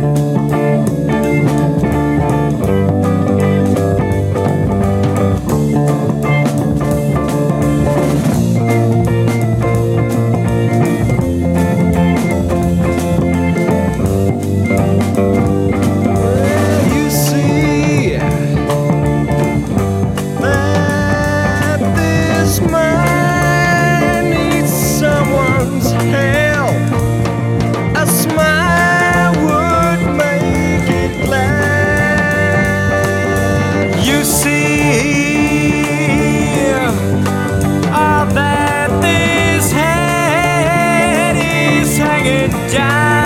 Bye. bring it down.